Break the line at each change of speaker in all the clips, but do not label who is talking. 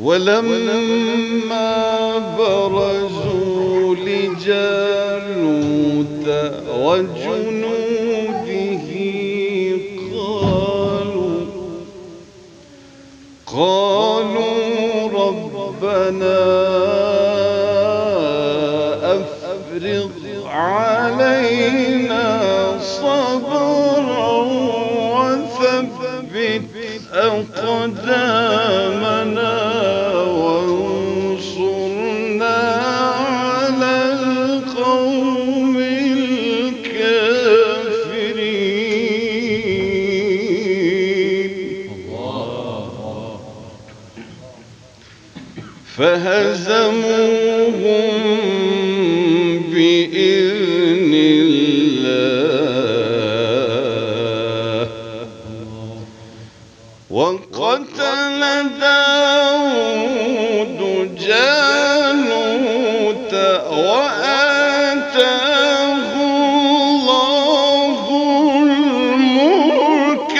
ولما برزوا لجالوت وجنوده قالوا قالوا ربنا أفرغ علينا صبرا وثبت أقدامنا. فهزموهم بإذن الله. وقتل داود جالوت وآتاه الله الملك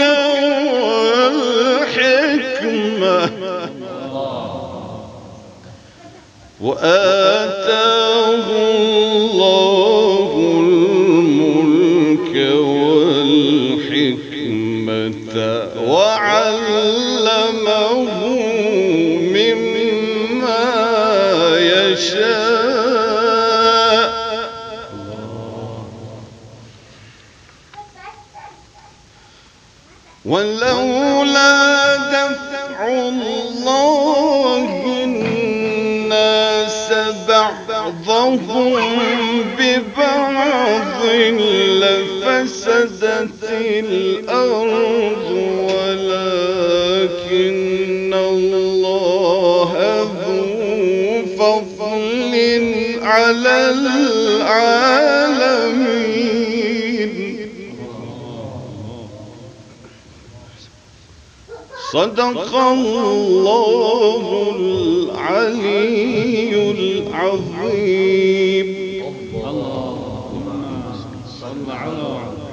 والحكمة. وآتاه الله الملك والحكمة وعلمه مما يشاء. ولولا دفع الله بعضهم ببعض لفسدت الأرض ولكن الله ذو فضل على العالمين. صدق الله العلي العظيم.
اللهم صل على